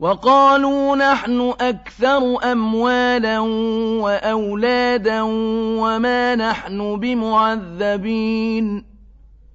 وَقَالُوا نَحْنُ أَكْثَرُ أَمْوَالًا وَأَوْلَادًا وَمَا نَحْنُ بِمُعَذَّبِينَ